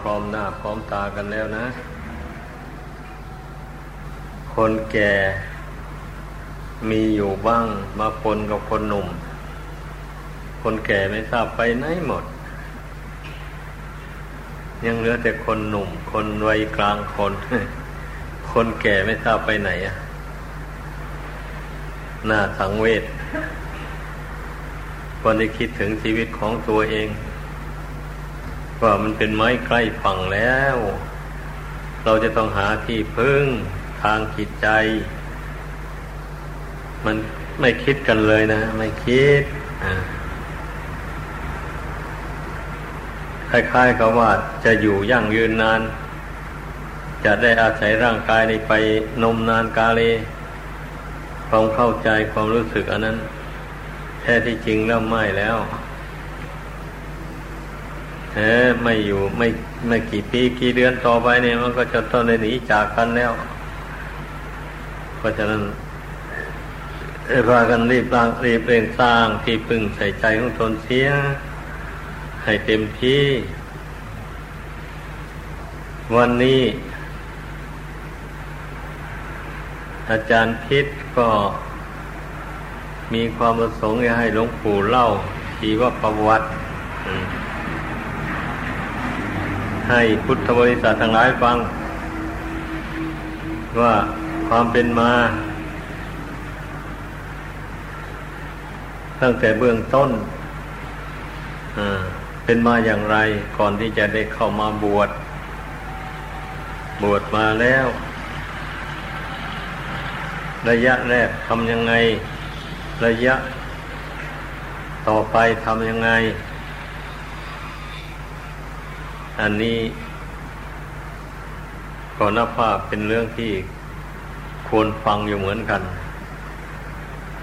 พร้อมหน้าพร้อมตากันแล้วนะ คนแก่มีอยู่บ้างมาปนกับคนหนุ่ม คนแก่ไม่ทราบไปไหนหมด ยังเหลือแต่คนหนุ่ม คนวัยกลางคน คนแก่ไม่ทราบไปไหนอะหน้าสังเวชคนที่คิดถึงชีวิตของตัวเอง ว่ามันเป็นไม้ใกล้ฝั่งแล้ว เราจะต้องหาที่พึ่งทางจิตใจ มันไม่คิดกันเลยนะ ไม่คิดคล้ายๆกับว่าจะอยู่ยั่งยืนนาน จะได้อาศัยร่างกายในไปนมนานกาเลความเข้าใจความรู้สึกอันนั้น แท้ที่จริงแล้วไม่แล้ว แท้ไม่อยู่ไม่ไม่กี่ปีกี่เดือนต่อไปเนี่ยมันก็จะต้องได้หนีจากกันแล้ว เพราะฉะนั้นพากันรีบร่างรีบเร่งสร้างที่พึ่งใส่ใจของตนเสีย ให้เต็มที่ วันนี้ อาจารย์พิษก็มีความประสงค์จะให้หลวงปู่เล่าชีวประวัติ ให้พุทธบริษัททั้งหลายฟัง ว่าความเป็นมา ตั้งแต่เบื้องต้นเป็นมาอย่างไรก่อนที่จะได้เข้ามาบวช บวชมาแล้ว ระยะแรกทำยังไง ระยะ ต่อไปทำยังไง อันนี้ก็นับว่าเป็นเรื่องที่ควรฟังอยู่เหมือนกัน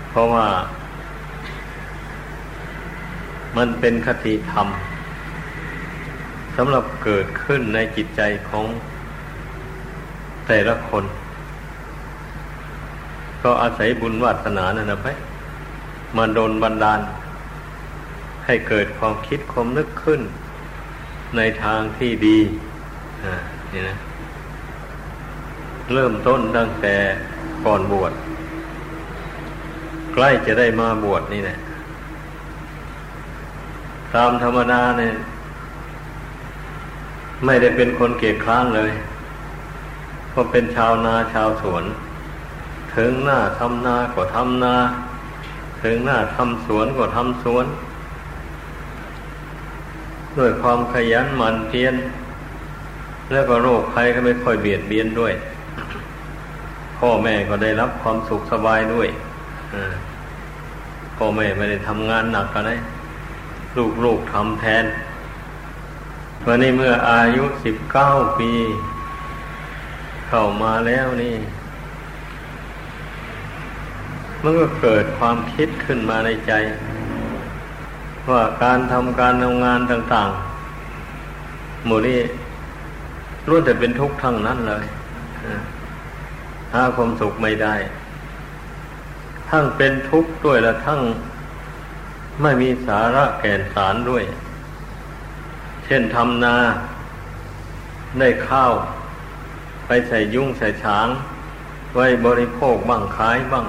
เพราะว่า มันเป็นคติธรรมสำหรับเกิดขึ้นในจิตใจของแต่ละคน ก็อาศัยบุญวาสนานั่นนะไปมาโดนบันดาล ให้เกิดความคิดความนึกขึ้น ในทางที่ดีนี่นะเริ่มต้นตั้งแต่ก่อนบวช ใกล้จะได้มาบวชนี่แหละตามธรรมดาเนี่ย ไม่ได้เป็นคนเกียจคร้านเลยก็เป็นชาวนาชาวสวน ถึงหน้าทำนาก็ทำนา ถึงหน้าทำสวนก็ทำสวน ด้วยความขยันหมั่นเพียรแล้วก็โรคภัยก็ไม่ค่อยเบียดเบียนด้วย พ่อแม่ก็ได้รับความสุขสบายด้วยพ่อแม่ไม่ได้ทำงานหนักกันเลยลูกๆทำแทนวันนี้เมื่ออายุสิบเก้าปี เข้ามาแล้วนี่ มันก็เกิดความคิดขึ้นมาในใจ ว่าการทำการทำงานต่างๆ หมู่นี้ล้วนแต่เป็นทุกข์ทั้งนั้นเลยหาความสุขไม่ได้ ทั้งเป็นทุกข์ด้วยและทั้งไม่มีสาระแก่นสารด้วย เช่นทำนาได้ข้าว ไปใส่ยุ่งใส่ช้าง ไว้บริโภคบ้างขายบ้าง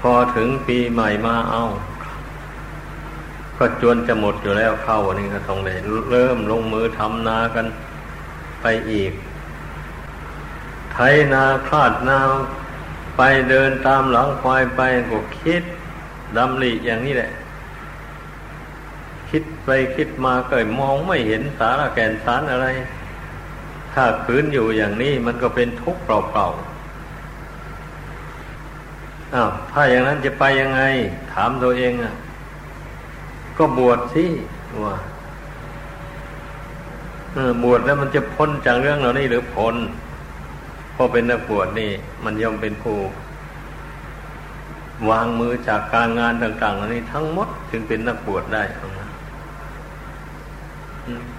พอถึงปีใหม่มาเอา ก็จวนจะหมดอยู่แล้วเข้าวันนี้ก็ต้องเลยเริ่มลงมือทำนากันไปอีก ไถนาคลาดนาไปเดินตามหลังควายไปก็คิดดำริอย่างนี้แหละ คิดไปคิดมาก็มองไม่เห็นสาระแก่นสารอะไร ถ้าคืนอยู่อย่างนี้มันก็เป็นทุกข์เปล่าๆอ้าวถ้าอย่างนั้นจะไปยังไง ถามตัวเองอะ ก็บวชสิว่าบวชแล้วมันจะพ้นจากเรื่องเหล่านี้หรือพ้นพอเป็นนักบวชนี่ มันย่อมเป็นผู้วางมือจากการงานต่างๆเหล่านี้ทั้งหมดจึงเป็นนักบวชได้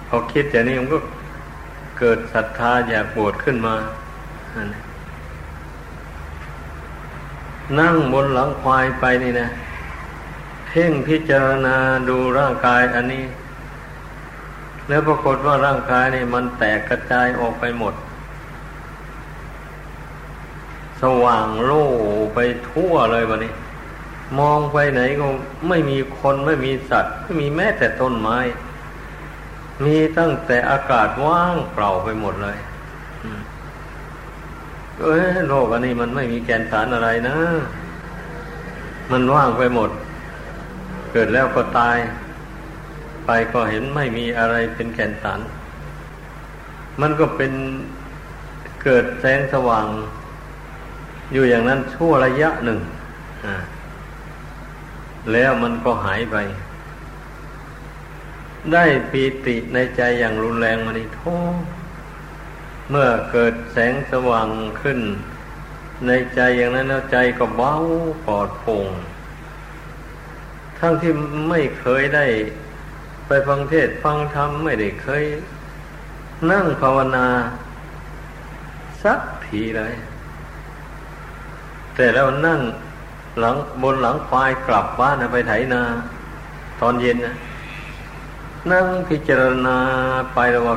พอคิดอย่างนี้มันก็เกิดศรัทธาอยากบวชขึ้นมานนั่งบนหลังควายไปนี่นะ เพ่งพิจารณาดูร่างกายอันนี้ แล้วปรากฏว่าร่างกายนี่มันแตกกระจายออกไปหมด สว่างโล่ไปทั่วเลยวันนี้ มองไปไหนก็ไม่มีคนไม่มีสัตว์ ไม่มีแม้แต่ต้นไม้ มีตั้งแต่อากาศว่างเปล่าไปหมดเลยเอ้ยโลกอันนี้มันไม่มีแกนสารอะไรนะ มันว่างไปหมด เกิดแล้วก็ตาย ไปก็เห็นไม่มีอะไรเป็นแกนสารมันก็เป็นเกิดแสงสว่าง อยู่อย่างนั้นชั่วระยะหนึ่ง แล้วมันก็หายไป ได้ปีติในใจอย่างรุนแรงมานี่โทษเมื่อเกิดแสงสว่างขึ้น ในใจอย่างนั้นแล้วใจก็เบาปลอดโปร่ง ทั้งที่ไม่เคยได้ ไปฟังเทศฟังธรรมไม่ได้เคย นั่งภาวนา สักทีเลย แต่แล้วนั่งหลังบนหลังควายกลับบ้านไปไถนา ตอนเย็นนะนั่งพิจารณาไปแล้วว่า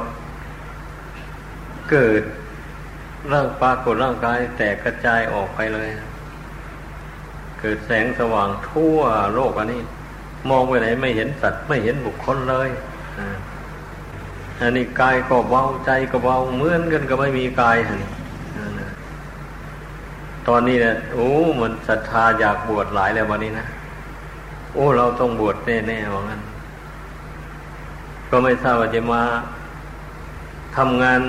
เกิดร่างปรากฏร่างกายแตกกระจายออกไปเลย เกิดแสงสว่างทั่วโลกอันนี้ มองไปไหนไม่เห็นสัตว์ไม่เห็นบุคคลเลยอันนี้กายก็เบาใจก็เบาเหมือนกันก็ไม่มีกายอันนี้ตอนนี้เนี่ยโอ้มันศรัทธาอยากบวชหลายแล้ววันนี้นะโอ้เราต้องบวชแน่ๆว่างั้น ก็ไม่ทราบว่าจะมาทำงาน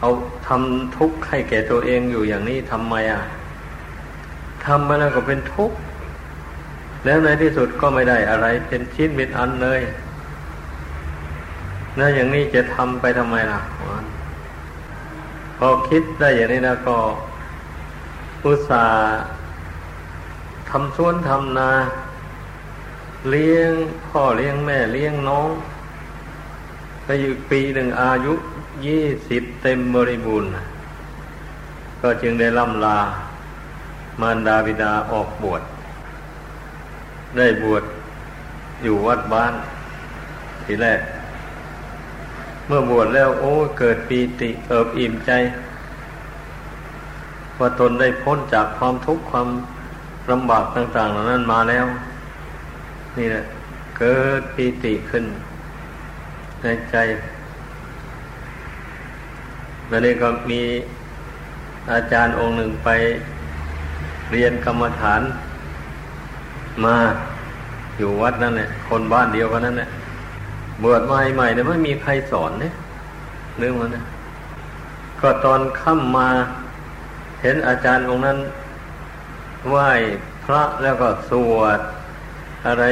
เอาทำทุกข์ให้แก่ตัวเองอยู่อย่างนี้ทำไมอะ ทำไปแล้วก็เป็นทุกข์แล้วในที่สุดก็ไม่ได้อะไร เป็นชิ้นเป็นอันเลยนะอย่างนี้จะทำไปทำไมล่ะพอคิดได้อย่างนี้นะก็อุตส่าห์ทำสวนทำนา เลี้ยงพ่อเลี้ยงแม่เลี้ยงน้องไปอยู่ปีหนึ่งอายุยี่สิบเต็มบริบูรณ์ก็จึงได้ล่ำลา มารดาบิดาออกบวชได้บวชอยู่วัดบ้านทีแรก เมื่อบวชแล้วโอ้เกิดปีติเอิบอิ่มใจ ว่าตนได้พ้นจากความทุกข์ความลำบากต่าง ๆ เหล่านั้นมาแล้ว นี่แหละเกิดปีติขึ้น ในใจแล้วนี่ก็มีอาจารย์องค์หนึ่งไป เรียนกรรมฐานมาอยู่วัดนั่นแหละ คนบ้านเดียวกันนั่นแหละบวชมาใหม่เนี่ยไม่มีใครสอนเนี่ยเรื่องมันนะก็ตอนค่ำมาเห็นอาจารย์องค์นั้นไหว้พระแล้วก็สวด อะไร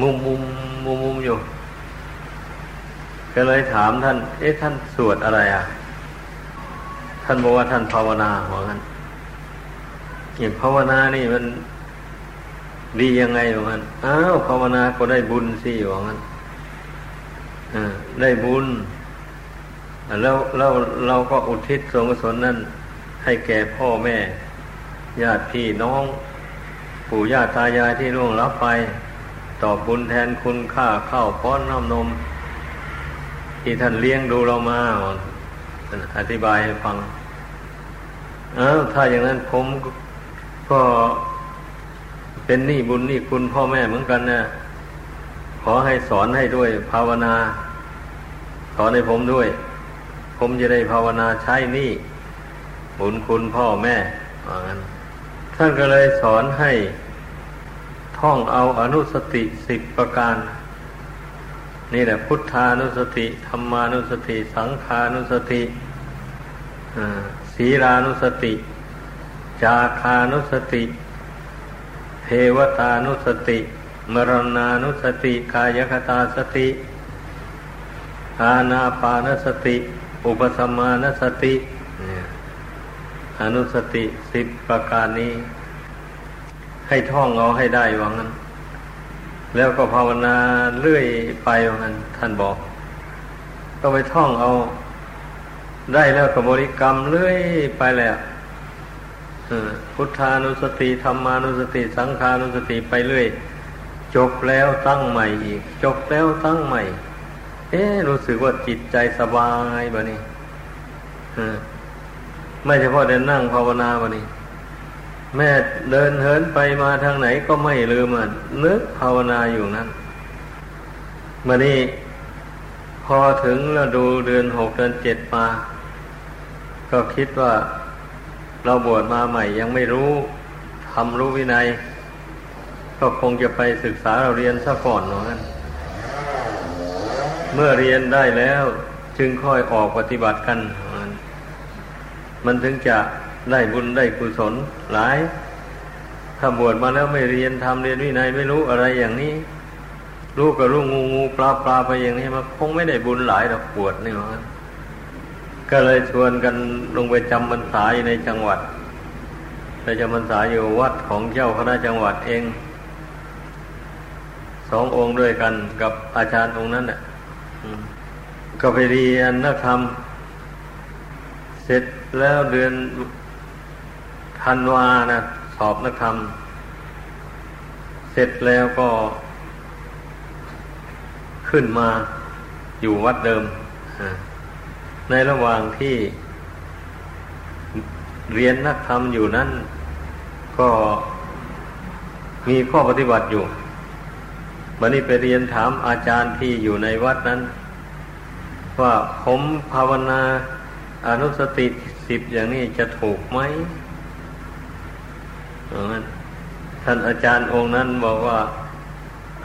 มุมมุมมุมมุมอยู่ ก็เลยถามท่าน เอ๊ะท่านสวดอะไรอะ ท่านบอกว่าท่านภาวนาหัวกัน อย่างภาวนานี่มันดียังไงหัวกันอ้าวภาวนาก็ได้บุญสิหัวกันได้บุญ แล้วเราเราก็อุทิศส่วนกุศลนั้น ให้แก่พ่อแม่ ญาติพี่น้อง ปู่ย่าตายายที่ล่วงลับไป ตอบบุญแทนคุณค่าข้าวป้อนน้ำนม ที่ท่านเลี้ยงดูเรามาอธิบายให้ฟังอ้าวถ้าอย่างนั้นผม ก็เป็นหนี้บุญหนี้คุณพ่อแม่เหมือนกันนะขอให้สอนให้ด้วยภาวนา สอนให้ผมด้วย ผมจะได้ภาวนาใช้หนี้บุญคุณพ่อแม่ว่างั้นท่านก็เลยสอนให้ท่องเอาอนุสติสิบประการ นี่แหละพุทธานุสติธรรมานุสติ สังขานุสติศีลานุสติ จาคานุสติ เทวตานุสติ มรณานุสติ กายคตาสติ อาณาปานสติ อุปสมานสติอนุสติสิบประการนี้ ให้ท่องเอาให้ได้ว่างั้น แล้วก็ภาวนาเรื่อยไปว่างั้น ท่านบอก ก็ไปท่องเอา ได้แล้วกับบริกรรมเรื่อยไปแล้ว พุทธานุสติธรรมานุสติ สังขานุสติไปเรื่อย จบแล้วตั้งใหม่อีก จบแล้วตั้งใหม่ เอ๊รู้สึกว่าจิตใจสบายบะนี่ไม่เฉพาะเดินนั่งภาวนาบะนี่แม่เดินเหินไปมาทางไหนก็ไม่ลืมอะนึกภาวนาอยู่นั้นมานี่พอถึงแล้วดูเดือนหกเดือนเจ็ดมา ก็คิดว่า เราบวชมาใหม่ยังไม่รู้ทำรู้วินัย ก็คงจะไปศึกษาเราเรียนซะก่อนเนาะนั้นเมื่อเรียนได้แล้วจึงค่อยออกปฏิบัติกัน มันถึงจะได้บุญได้กุศลหลาย ถ้าบวชมาแล้วไม่เรียนทำเรียนวินัยไม่รู้อะไรอย่างนี้ รู้ก็รู้งูงูปลาปลาไปอย่างนี้มันคงไม่ได้บุญหลายหรอกบวชนี่มันก็ ก็เลยชวนกันลงไปจำพรรษาอยู่ในจังหวัดไปจำพรรษาอยู่วัดของเจ้าคณะจังหวัดเองสององค์ด้วยกันกับอาจารย์องค์นั้นน่ะก็ไปเรียนนักธรรม เสร็จแล้วเดือนธันวานะสอบนักธรรม เสร็จแล้วก็ ขึ้นมาอยู่วัดเดิม ในระหว่างที่เรียนนักธรรมอยู่นั้น ก็มีข้อปฏิบัติอยู่วันนี้ไปเรียนถามอาจารย์ที่อยู่ในวัดนั้น ว่าผมภาวนาอนุสติสิบอย่างนี้จะถูกไหมท่านอาจารย์องค์นั้นบอกว่า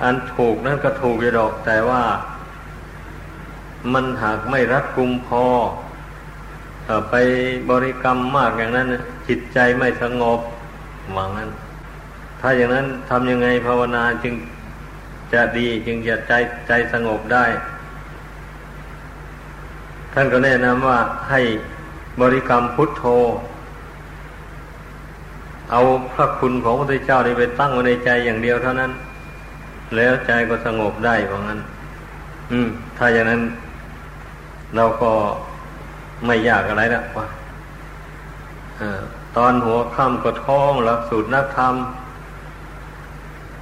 อันถูกนั้นก็ถูกอยู่ดอก แต่ว่า มันหากไม่รัดกุมพอไปบริกรรมมากอย่างนั้นจิตใจไม่สงบหวังนั้น ถ้าอย่างนั้นทำยังไงภาวนาจึงจะดีจึงจะใจใจสงบได้ ท่านก็แนะนำว่าให้บริกรรมพุทโธ เอาพระคุณของพระพุทธเจ้านี่ไปตั้งไว้ในใจอย่างเดียวเท่านั้น แล้วใจก็สงบได้เพราะงั้น อืม ถ้าอย่างนั้น เราก็ไม่ยากอะไรละว่าตอนหัวค่ำก็ท่องหลักสูตรนักธรรม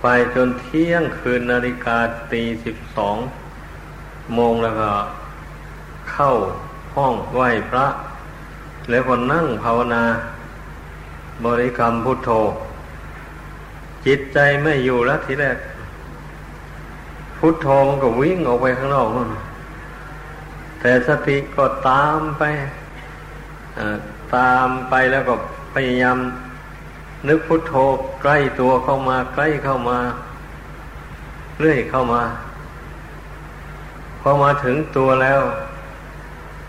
ไปจนเที่ยงคืนนาฬิกาตีสิบสองโมงแล้วก็เข้าห้องไหว้พระ แล้วก็นั่งภาวนา บริกรรมพุทโธ จิตใจไม่อยู่แล้วทีแรก พุทโธมันก็วิ่งออกไปข้างนอกนั่น แต่สติก็ตามไปตามไปแล้วก็พยายามนึกพุทโธใกล้ตัวเข้ามาใกล้เข้ามาเรื่อยเข้ามา พอมาถึงตัวแล้ว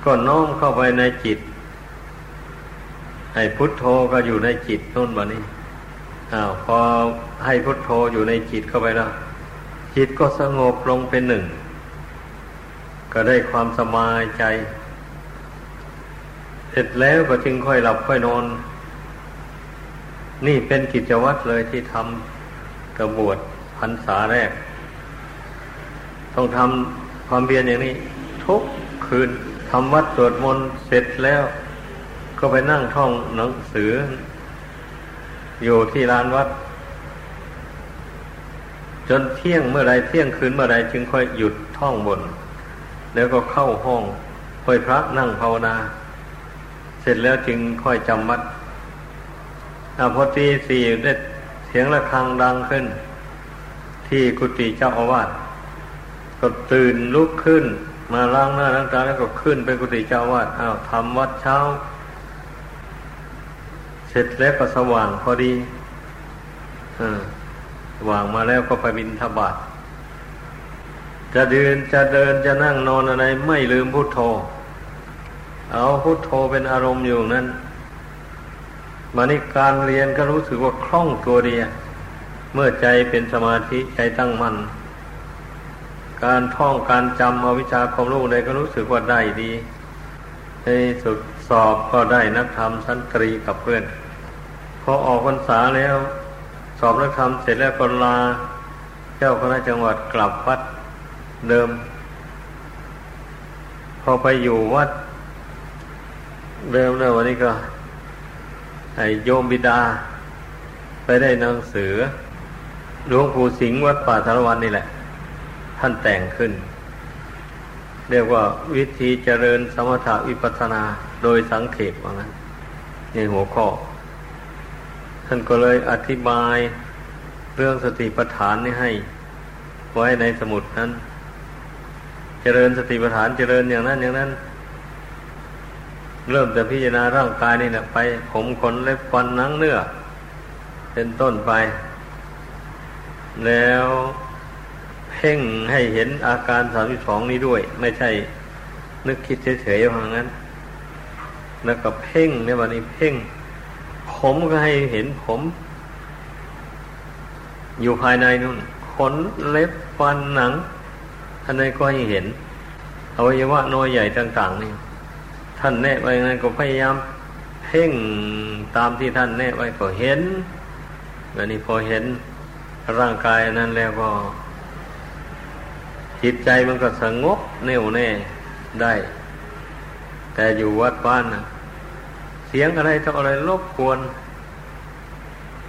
ก็น้อมเข้าไปในจิต ให้พุทโธก็อยู่ในจิตนู่นบะนี้อ้าวพอให้พุทโธอยู่ในจิตเข้าไปแล้วจิตก็สงบลงเป็นหนึ่ง ก็ได้ความสบายใจ เสร็จแล้วก็จึงค่อยหลับค่อยนอน นี่เป็นกิจวัตรเลยที่ทำกระบวดพรรษาแรก ต้องทำความเพียรอย่างนี้ ทุกคืนทำวัดสวดมนต์เสร็จแล้ว ก็ไปนั่งท่องหนังสือ อยู่ที่ลานวัด จนเที่ยงเมื่อไรเที่ยงคืนเมื่อไรจึงค่อยหยุดท่องบน แล้วก็เข้าห้องค่อยพระนั่งภาวนา เสร็จแล้วจึงค่อยจำวัดอพอตีสี่ได้เสียงะระฆังดังขึ้น ที่กุฏิเจ้าอาวาสก็ตื่นลุกขึ้น มาล้างหน้าล้างตาแล้วก็ขึ้นไปกุฏิเจ้าอาวาสอ้าวทำวัดเช้า เสร็จแล้วก็สว่างพอดีอ่าว่างมาแล้วก็ไปบินทบาท จะเดินจะเดินจะนั่งนอนอะไร ไม่ลืมพุโทโธ เอาพุโทโธเป็นอารมณ์อยู่นั้นมานี่การเรียนก็รู้สึกว่าคล่องตัวดีเมื่อใจเป็นสมาธิใจตั้งมัน่นการท่องการจำเอาวิชาความรู้ใดก็รู้สึกว่าได้ดีในสุดสอบก็ได้นักธรรมชั้นตรีกับเพื่อน พอออกพรรษาแล้ว สอบนักธรรมเสร็จแล้วก็ลา เจ้าคณะจังหวัดกลับวัด เดิม พอไปอยู่วัด เดิมแล้ววันนี้ก็ไอโยมบิดา ไปได้หนังสือหลวงปู่สิงห์วัดป่าสารวันนี่แหละ ท่านแต่งขึ้น เรียกว่าวิธีเจริญสมถะวิปัสนาโดยสังเขปว่างั้นในหัวข้อ ท่านก็เลยอธิบายเรื่องสติปัฏฐานนี่ให้ ไว้ในสมุดนั้น จริญสติปัฏฐานเจริญอย่างนั้นอย่างนั้น เริ่มแต่พิจารณาร่างกายนี่แหละไป ผมขนเล็บฟันหนังเนื้อเป็นต้นไป แล้วเพ่งให้เห็นอาการสามสิบสองนี้ด้วย ไม่ใช่นึกคิดเฉยๆอย่างนั้น แล้วก็เพ่งในวันนี้เพ่ง ผมก็ให้เห็นผม อยู่ภายในนู่นขนเล็บฟันหนัง อันนี้ก็ให้เห็นอวัยวะน้อยใหญ่ต่าง ๆ นี่ ท่านแนะไว้งั้นก็พยายามเพ่งตามที่ท่านแนะไว้ก็เห็นวันนี้พอเห็นร่างกายนั้นแล้วก็ จิตใจมันก็สงบแน่วแน่ได้ แต่อยู่วัดบ้านนะเสียงอะไรต่ออะไรรบกวน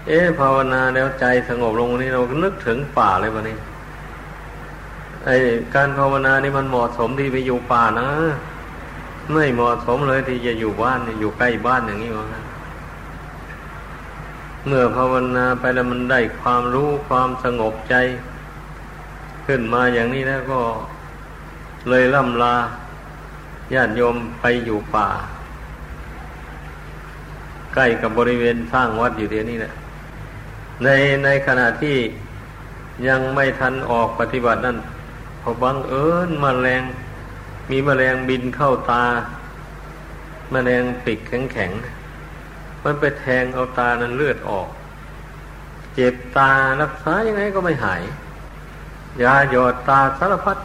เอ๊ภาวนาแล้วใจสงบลงนี้เรานึกถึงป่าเลยวันนี้ ไอการภาวนานี่มันเหมาะสมที่ไปอยู่ป่านะ ไม่เหมาะสมเลยที่จะอยู่บ้านอยู่ใกล้บ้านอย่างนี้วะเมื่อภาวนาไปแล้วมันได้ความรู้ความสงบใจ ขึ้นมาอย่างนี้แล้วก็เลยล่ำลาญาติโยมไปอยู่ป่า ใกล้กับบริเวณสร้างวัดอยู่เดียวนี้แหละในในขณะที่ยังไม่ทันออกปฏิบัตินั่น อบังเอิญมแมลง มีมแมลงบินเข้าตาแมลงปิดแข็งแข็งมันไปแทงเอาตานั้นเลือดออก เจ็บตารักษายังไงก็ไม่หายยาหยอดตาสารพัด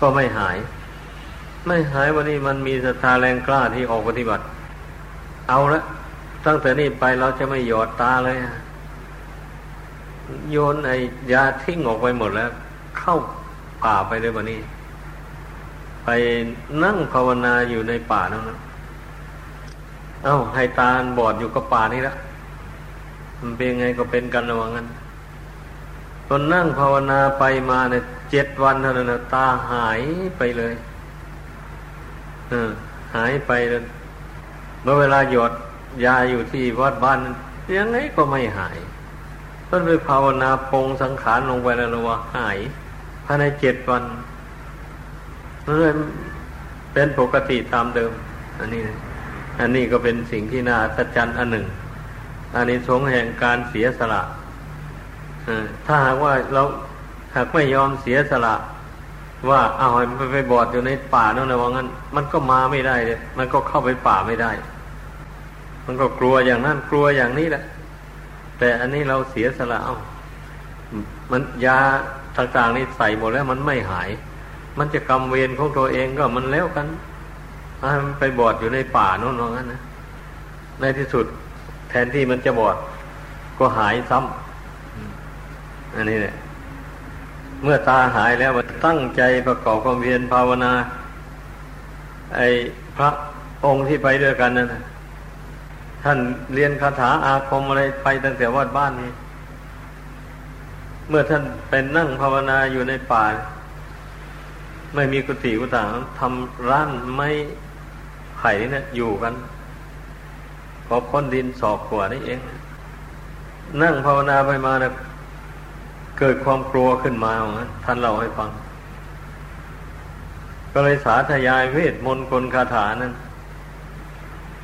ก็ไม่หาย ไม่หายวันนี้มันมีศรัทธาแรงกล้าที่ออกปฏิบัติ เอาละตั้งแต่นี้ไปเราจะไม่หยอดตาเลยโยนไอ้ยาทิ้งออกไปหมดแล้ว เข้าป่าไปเลยวันนี้ ไปนั่งภาวนาอยู่ในป่านั่นนะเอา้าให้ตาบอดอยู่กับป่านี่ละมันเป็นไงก็เป็นกันระวังกันตอนนั่งภาวนาไปมาเนี่ยเจ็ดวันเท่านั้นตาหายไปเลยอหายไปเลยเมื่อเวลาหยดยาอยู่ที่วัดบ้านยังไงก็ไม่หายเพิ่นไปภาวนาปงสังขารลงไปแล้วว่าหาย ภายในเจ็ดวันนั่นเป็นปกติตามเดิม อันนี้ อันนี้ก็เป็นสิ่งที่น่าสัจจันอันหนึ่ง อันนี้สงแห่งการเสียสละถ้าหากว่าเราหากไม่ยอมเสียสละ ว่าเอาให้มันไปบอดอยู่ในป่านั่นนะว่างั้น มันก็มาไม่ได้เลยมันก็เข้าไปป่าไม่ได้ มันก็กลัวอย่างนั้นกลัวอย่างนี้แหละ แต่อันนี้เราเสียสละเอามันยา ต่างๆนี่ใส่หมดแล้วมันไม่หาย มันจะกรรมเวรของตัวเองก็มันแล้วกันมันไปบอดอยู่ในป่าโน่นว่างั้นนะในที่สุดแทนที่มันจะบอด ก็หายซ้ำอันนี้แหละเมื่อตาหายแล้วมันตั้งใจประกอบความเพียรภาวนา ไอ้พระองค์ที่ไปด้วยกันนั่นท่านเรียนคาถาอาคมอะไรไปตั้งแต่วัดบ้านนี้ เมื่อท่านเป็นนั่งภาวนาอยู่ในป่า ไม่มีกุฏิกุฏางทำร้านไม้ไผ่นี่ยอยู่กันพอพ้นดินสอบกว่านี่เอง นั่งภาวนาไปมานะเกิดความกลัวขึ้นมาท่านเล่าให้ฟัง ก็เลยสาธยายเวทมนต์คนคาถานั้น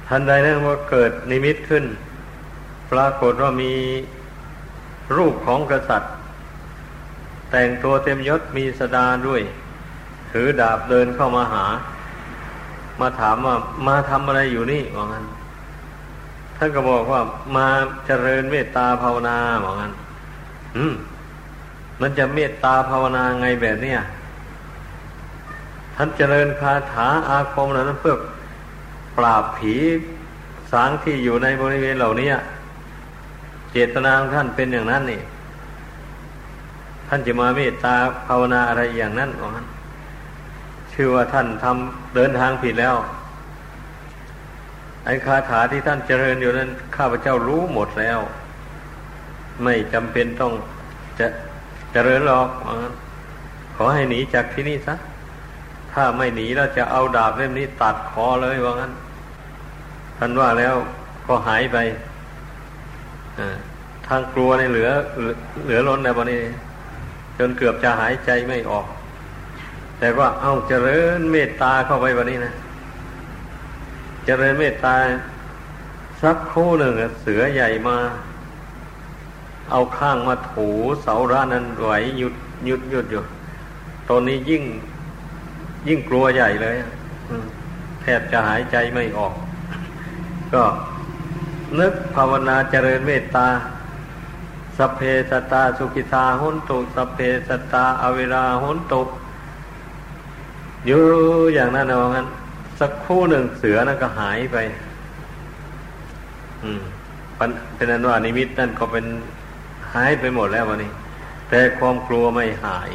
ทันใดนั้นว่าเกิดนิมิตขึ้น ปรากฏว่ามีรูปของกษัตริย์ แต่งตัวเต็มยศมีสดาด้วย ถือดาบเดินเข้ามาหา มาถามว่ามาทำอะไรอยู่นี่ว่างั้นท่านก็บอกว่ามาเจริญเมตตาภาวนาว่างั้น อืม มันจะเมตตาภาวนาไงแบบเนี้ยท่านเจริญคาถาอาคมนั้นเพื่อปราบผีสางที่อยู่ในบริเวณเหล่านี้เจตนาของท่านเป็นอย่างนั้นนี่ ท่านจะมาเมตตาภาวนาอะไรอย่างนั้นของท่านชื่อว่าท่านทำเดินทางผิดแล้วไอ้คาถาที่ท่านเจริญอยู่นั้น ข้าพเจ้ารู้หมดแล้ว ไม่จำเป็นต้องจะเจริญหรอกขอให้หนีจากที่นี่ซะถ้าไม่หนีแล้วจะเอาดาบเล่มนี้ตัดคอเลยว่างั้นท่านว่าแล้วก็หายไปทางกลัวในเหลือ เหลือล้นในวันนี้ จนเกือบจะหายใจไม่ออก แต่ว่าเอาเจริญเมตตาเข้าไปวันนี้นะ เจริญเมตตาสักครู่หนึ่งเสือใหญ่มา เอาข้างมาถูเสาร้านนั้นไหวหยุดหยุดหยุดอยู่ตอนนี้ยิ่งยิ่งกลัวใหญ่เลยแทบจะหายใจไม่ออก ก็นึกภาวนาเจริญเมตตา สเพสตาสุขิตาหุนตุสเพสตาอเวราหุนตุอยู่อย่างนั้นนะว่างั้น สักคู่หนึ่งเสือนั่นก็หายไป อืมเป็นนั้นว่านิมิตนั่นก็เป็นหายไปหมดแล้ววันนี้ แต่ความกลัวไม่หาย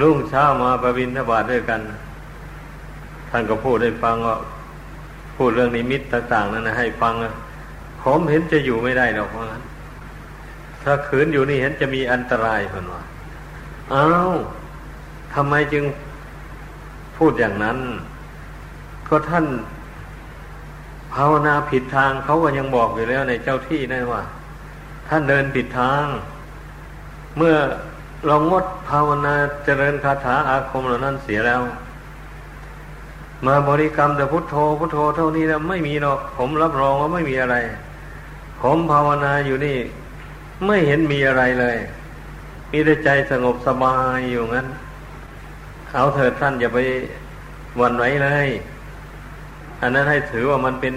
รุ่งเช้ามาประวินทบาทด้วยกัน ท่านก็พูดให้ฟังว่าพูดเรื่องนิมิตต่าง ๆ นั้นนะให้ฟังผมเห็นจะอยู่ไม่ได้หรอกเพราะงั้น ถ้าขืนอยู่นี่เห็นจะมีอันตรายคนว่าอ้าวทำไมจึงพูดอย่างนั้น ก็ท่านภาวนาผิดทางเขาก็ยังบอกอยู่แล้วในเจ้าที่นั่นว่า ท่านเดินผิดทาง เมื่อลองงดภาวนาเจริญคาถาอาคมเหล่านั้นเสียแล้ว มาบริกรรมแต่พุทโธพุทโธเท่านี้แล้วไม่มีหรอก ผมรับรองว่าไม่มีอะไร ผมภาวนาอยู่นี่ ไม่เห็นมีอะไรเลย มีแต่ใจสงบสบายอยู่งั้น เอาเถิดท่านอย่าไปวันไหวเลย อันนั้นให้ถือว่ามันเป็น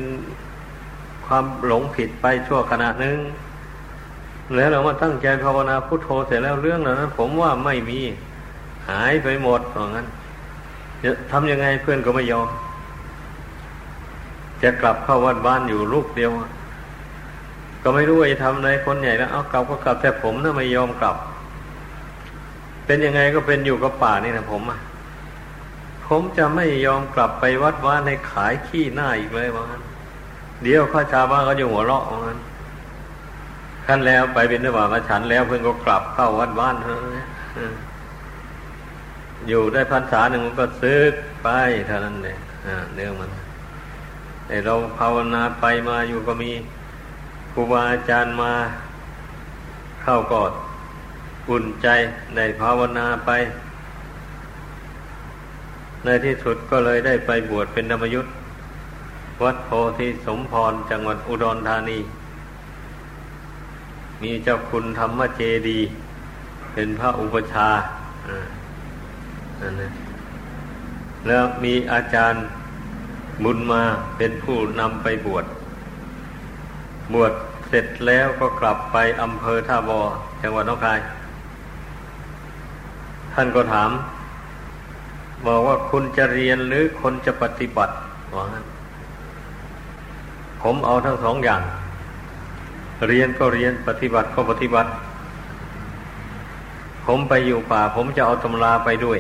ความหลงผิดไปชั่วขณะหนึ่งแล้วเรามาตั้งใจภาวนาพุทโธเสร็จแล้วเรื่องเหล่านั้น ผมว่าไม่มีหายไปหมดอย่างนั้นจะทำยังไงเพื่อนก็ไม่ยอม จะกลับเข้าวัดบ้านอยู่ลูกเดียว ก็ไม่รู้จะทำอะไรคนใหญ่แล้วเอากลับก็กลับแต่ผมน่ะไม่ยอมกลับ เป็นยังไงก็เป็นอยู่กับป่านี่นะผมอะผมจะไม่ยอมกลับไปวัดบ้านให้ขายขี้หน้าอีกเลยว่างั้นเดี๋ยวข้าชาวบ้านเขาจะหัวเราะว่างั้นขั้นแล้วไปเป็นนบามาฉันแล้วเพื่อนก็กลับเข้าวัดบ้านเฮ้ยอยู่ได้พรรษาหนึ่งมันก็ซึกไปเท่านั้นเลยเรื่องมันแต่เราภาวนาไปมาอยู่ก็มี ครูบาอาจารย์มาเข้ากอดอุ่นใจได้ภาวนาไป ในที่สุดก็เลยได้ไปบวชเป็นธรรมยุทธวัดโพธิสมพรจังหวัดอุดรธานี มีเจ้าคุณธรรมเจดีเป็นพระอุปชาอันนั้นแล้วมีอาจารย์บุญมาเป็นผู้นำไปบวช บวชเสร็จแล้วก็กลับไปอำเภอท่าบอจังหวัดน้องคาย ท่านก็ถามบอกว่าคุณจะเรียนหรือคนจะปฏิบัติว่าผมเอาทั้งสองอย่าง เรียนก็เรียนปฏิบัติก็ปฏิบัติ ผมไปอยู่ป่า ผมจะเอาตำราไปด้วย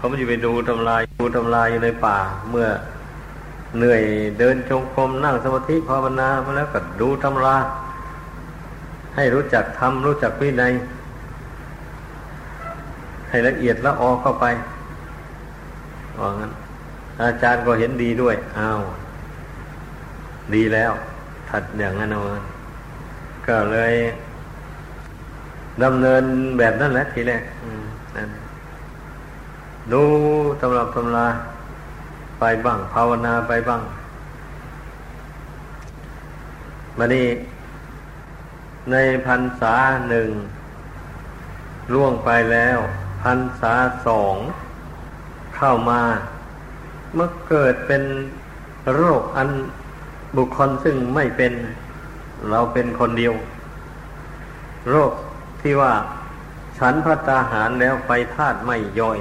ผมจะไปดูตำราดูตำราอยู่ในป่า เมื่อ เหนื่อยเดินจงกรมนั่งสมาธิภาวนามาแล้วก็ดูตำรา ให้รู้จักทำรู้จักวินัยให้ละเอียดละออเข้าไปว่างั้น อาจารย์ก็เห็นดีด้วยอ้าวดีแล้ว ถัดอย่างนั้นเอาก็เลยดำเนินแบบนั้นแหละทีแรกดูตำรับตำรา ไปบ้าง ภาวนาไปบ้างมานี้ในพันษาหนึ่งล่วงไปแล้วพันษาสองเข้ามาเมื่อเกิดเป็นโรคอันบุคคลซึ่งไม่เป็น เราเป็นคนเดียว โรคที่ว่าฉันพัตาหารแล้วไปธาตุไม่ย่อย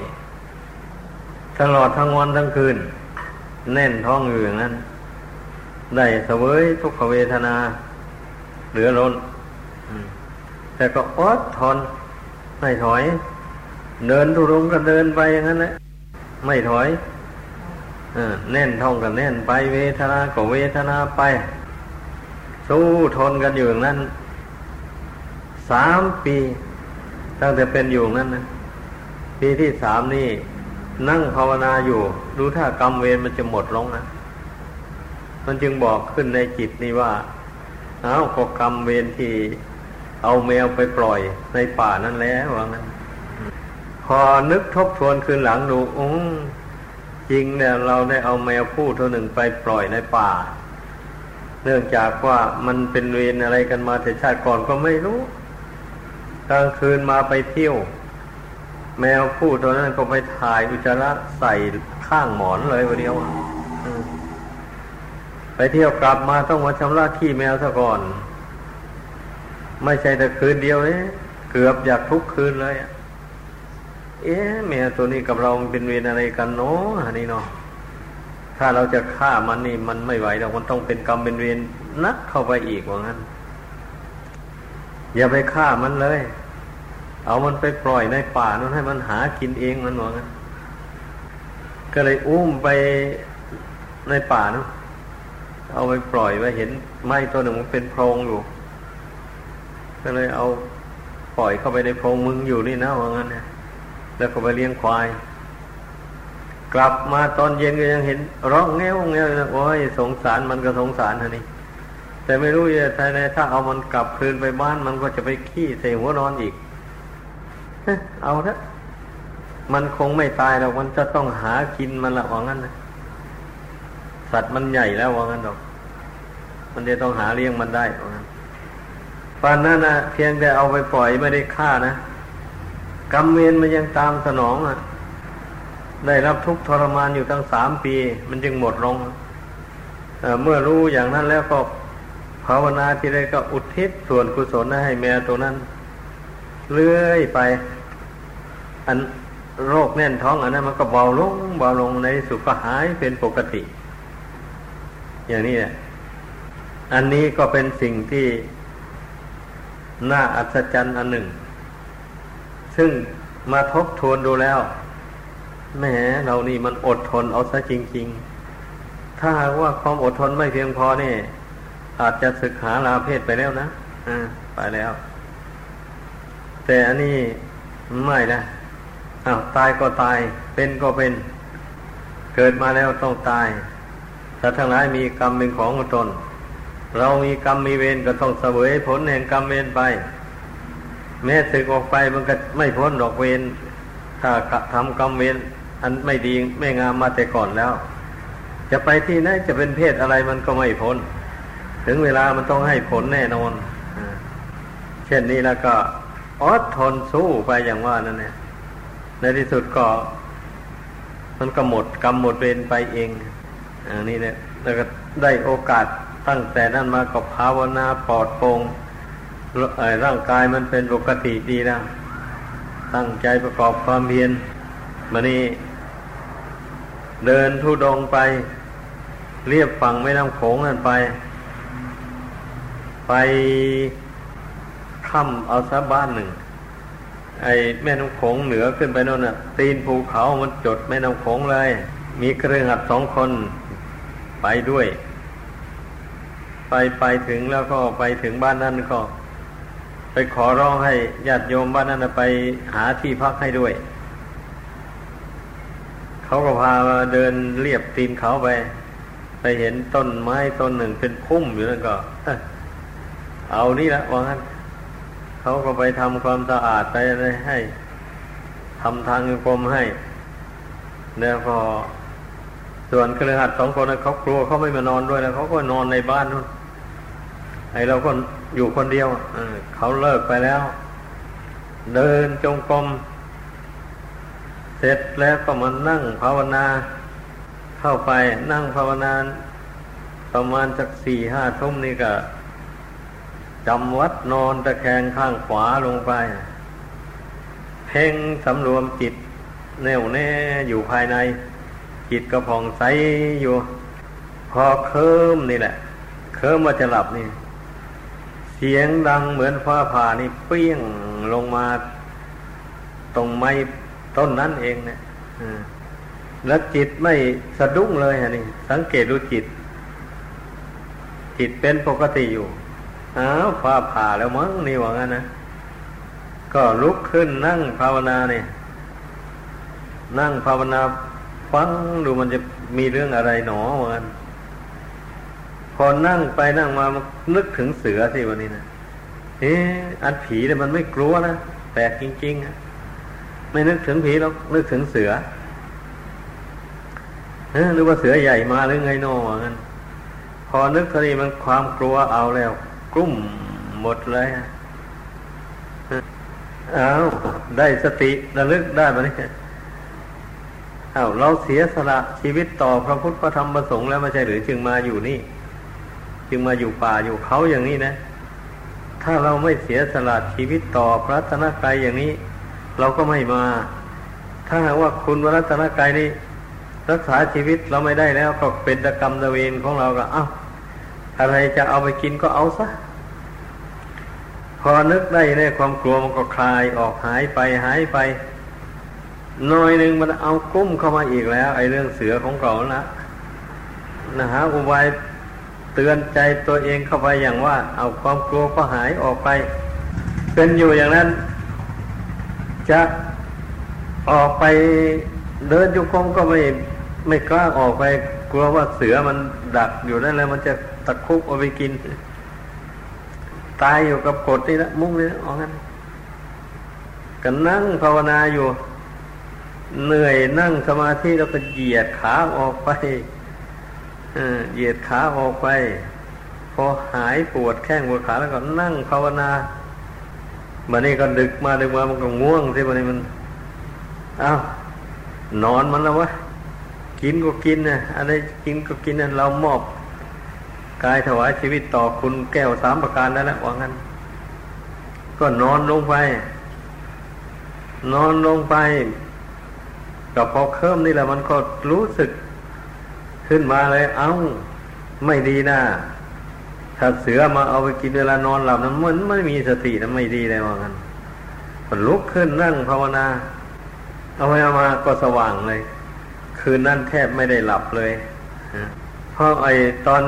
ตลอดทั้งวันทั้งคืน แน่นท้องอยู่อย่างนั้น ได้เสวยทุกขเวทนา เหลือล้นแต่ก็อดทนไม่ถอย เดินทุรงก็เดินไปอย่างนั้นแหละไม่ถอยแน่นท้องกันแน่นไปเวทนาก็เวทนาไป สู้ทนกันอยู่อย่างนั้นสามปี ตั้งแต่เป็นอยู่นั้นนะปีที่สามนี่ นั่งภาวนาอยู่ รู้ถ้ากรรมเวรมันจะหมดลงนะ มันจึงบอกขึ้นในจิตนี่ว่าเอาก็กรรมเวรที่เอาแมวไปปล่อยในป่านั่นแล้วว่างั้นพอนึกทบทวนคืนหลังดูอืจริงเนี่ยเราได้เอาแมวผู้ตัวหนึ่งไปปล่อยในป่า เนื่องจากว่ามันเป็นเวรอะไรกันมาแต่ชาติก่อนก็ไม่รู้กลางคืนมาไปเที่ยว แมวผู้ตัวนั้นก็ไปถ่ายอุจจาระใส่ข้างหมอนเลยวันเดียวไปเที่ยวกลับมาต้องมาชำระขี้แมวซะก่อน ไม่ใช่แต่คืนเดียวเนี่ยเกือบอยากทุกคืนเลยเอ๊ะแมวตัวนี้กับเราเป็นเวรอะไรกันเนาะอันนี้เนาะถ้าเราจะฆ่ามันนี่มันไม่ไหวเรามันต้องเป็นกรรมเป็นเวรนักเข้าไปอีกว่างั้น อย่าไปฆ่ามันเลย เอามันไปปล่อยในป่านั้นให้มันหากินเองมันว่างั้นก็เลยอุ้มไปในป่านาะเอาไปปล่อยไว้เห็นไม้ตัวหนึ่งมันเป็นโพรงอยู่ ก็เลยเอาปล่อยเข้าไปในโพรงมึงอยู่นี่นะว่างั้นเนี่ยแล้วก็ไปเลี้ยงควาย กลับมาตอนเย็นก็ยังเห็นร้องแง้วแง้วโอ้ยสงสารมันก็สงสารท่านี่แต่ไม่รู้จะทำไงถ้าเอามันกลับคืนไปบ้านมันก็จะไปขี้ใส่หัวนอนอีก เอาละมันคงไม่ตายหรอกมันจะต้องหากินมันละว่างั้นนะสัตว์มันใหญ่แล้วว่างั้นหรอก มันจะต้องหาเลี้ยงมันได้ว่างั้นปานนั้นนะเพียงแต่เอาไปปล่อยไม่ได้ฆ่านะกรรมเวรมันยังตามสนองอะ ได้รับทุกทรมานอยู่ตั้งสามปี มันจึงหมดลงเมื่อรู้อย่างนั้นแล้วก็ภาวนาที่ใดก็อุทิศส่วนกุศลให้แมวตัวนั้น เลื่อยไป อันโรคแน่นท้องอันนั้นมันก็เบาลงเบาลงในสุขก็หายเป็นปกติ อย่างนี้แหละอันนี้ก็เป็นสิ่งที่น่าอัศจรรย์อันหนึ่ง ซึ่งมาทบทวนดูแล้วแหมเรานี่มันอดทนเอาซะจริง ๆ ถ้าหากว่าความอดทนไม่เพียงพอนี่ อาจจะศึกหาลาเพศไปแล้วนะอ่าไปแล้ว แต่อันนี้ไม่นะอ้าวตายก็ตาย เป็นก็เป็น เกิดมาแล้วต้องตายถ้าทั้งหลายมีกรรมเป็นของตน เรามีกรรมมีเวรก็ต้องเสวยผลแห่งกรรมเวรไป แม้สึกออกไปมันก็ไม่พ้นดอกเวรถ้าทำกรรมเวรอันไม่ดีไม่งามมาแต่ก่อนแล้ว จะไปที่ไหนจะเป็นเพศอะไรมันก็ไม่พ้น ถึงเวลามันต้องให้ผลแน่นอนเช่นนี้แล้วก็ อดทนสู้ไปอย่างว่านั่นเนี่ยในที่สุดก็ มันก็หมดกรรมหมดเวรไปเองอันนี้เนี่ยแล้วก็ได้โอกาสตั้งแต่นั้นมาก็ภาวนาปลอดโปร่งร่างกายมันเป็นปกติดีแล้วตั้งใจประกอบความเพียรมานี่เดินทุดงไป เรียบฝั่งแม่น้ำโขงนั่นไป ไป ค่ำเอาซะบ้านหนึ่ง ไอ้แม่น้ำโขงเหนือขึ้นไปโน่นน่ะ ตีนภูเขามันจดแม่น้ำโขงเลย มีเครืองหัดสองคนไปด้วย ไปไปถึงแล้วก็ไปถึงบ้านนั้นก็ ไปขอร้องให้ญาติโยมบ้านนั้นไปหาที่พักให้ด้วย เขาก็พามาเดินเรียบตีนเขาไป ไปเห็นต้นไม้ต้นหนึ่งเป็นพุ่มอยู่นั่นก็เอานี่ละว่างั้น เขาก็ไปทำความสะอาดไปอะไรให้ทำทางกรมให้ แล้วก็ส่วนเครือขัดสองคนเขากลัวเขาไม่มานอนด้วยแล้วเขาก็นอนในบ้านนู่นไอเราก็อยู่คนเดียวเขาเลิกไปแล้ว เดินจงกรมเสร็จแล้วก็มานั่งภาวนา เข้าไปนั่งภาวนาประมาณสักสี่ห้าทุ่มนี่ก็ จำวัดนอนตะแคงข้างขวาลงไป เพ่งสำรวมจิต แน่วแน่อยู่ภายใน จิตก็ผ่องใสอยู่ พอเคิมนี่แหละ เคิมว่าจะหลับนี่ เสียงดังเหมือนฟ้าผ่านี่เปี้ยงลงมาตรงไม้ต้นนั้นเองเนี่ยแล้วจิตไม่สะดุ้งเลยฮะนี่สังเกตดูจิต จิตเป็นปกติอยู่ อ้าวฟ้าผ่าแล้วมั้งนี่ว่างั้นนะก็ลุกขึ้นนั่งภาวนาเนี่ย นั่งภาวนาฟังดูมันจะมีเรื่องอะไรหนอเหมือนพอนั่งไปนั่งมามนึกถึงเสือสิวันนี้นะเอ๊ะอันผีเนี่ยมันไม่กลัวนะแปลกจริงๆอะไม่นึกถึงผีหรอกนึกถึงเสือเออหรือว่าเสือใหญ่มาหรือไงโน่งั้นพอนึกเท่านี้มันความกลัวเอาแล้ว กลุ้มหมดเลยอ้าวได้สติระลึกได้ไหมเนี่ยอ้าวเราเสียสละชีวิตต่อพระพุทธพระธรรมพระสงฆ์แล้วไม่ใช่หรือจึงมาอยู่นี่ จึงมาอยู่ป่าอยู่เขาอย่างนี้นะ ถ้าเราไม่เสียสละชีวิตต่อพระธนกายอย่างนี้ เราก็ไม่มา ถ้าหากว่าคุณวรัตนกายนี่รักษาชีวิตเราไม่ได้แล้วก็เป็นกรรมตะเวนของเราก็เอา้า อะไรจะเอาไปกินก็เอาซะ พอนึกได้ในความกลัวมันก็คลายออกหายไปหายไปหน่อยหนึ่งมันเอากุ้มเข้ามาอีกแล้ว ไอ้เรื่องเสือของเราละนะฮะอุบายเตือนใจตัวเองเข้าไปอย่างว่า เอาความกลัวก็หายออกไป เป็นอยู่อย่างนั้น จะออกไปเดินจุกรมก็ไม่ไม่กล้าออกไป กลัวว่าเสือมันดักอยู่นั่นแล้วมันจะ ตะคุบเอาไปกิน ตายอยู่กับกดนี่ละมุ้งนี่ละออกงั้นกันนั่งภาวนาอยู่ เหนื่อยนั่งสมาธิแล้วก็เหยียดขาออกไปเหยียดขาออกไป พอหายปวดแข้งปวดขาแล้วก็นั่งภาวนาบันนี้ก็ดึกมาดึกมามันก็ง่วงสิบันนี้มันอ้าวนอนมันแล้ววะกินก็กินนะอะไรกินก็กินนะเรามอบ กายถวายชีวิตต่อคุณแก้วสามประการแล้วแหละว่างั้น ก็นอนลงไป นอนลงไปกับพอเคิ่มนี่แหละมันก็รู้สึกขึ้นมาเลย เอา้า ไม่ดีนะถ้าเสือมาเอาไปกินเวลานอนหลับนั้นมันไม่มีสตินะไม่ดีเลยว่างั้นลุกขึ้นนั่งภาวนา เอาไปเอามาก็สว่างเลย คืนนั่นแทบไม่ได้หลับเลยเพราะไอ้ตอน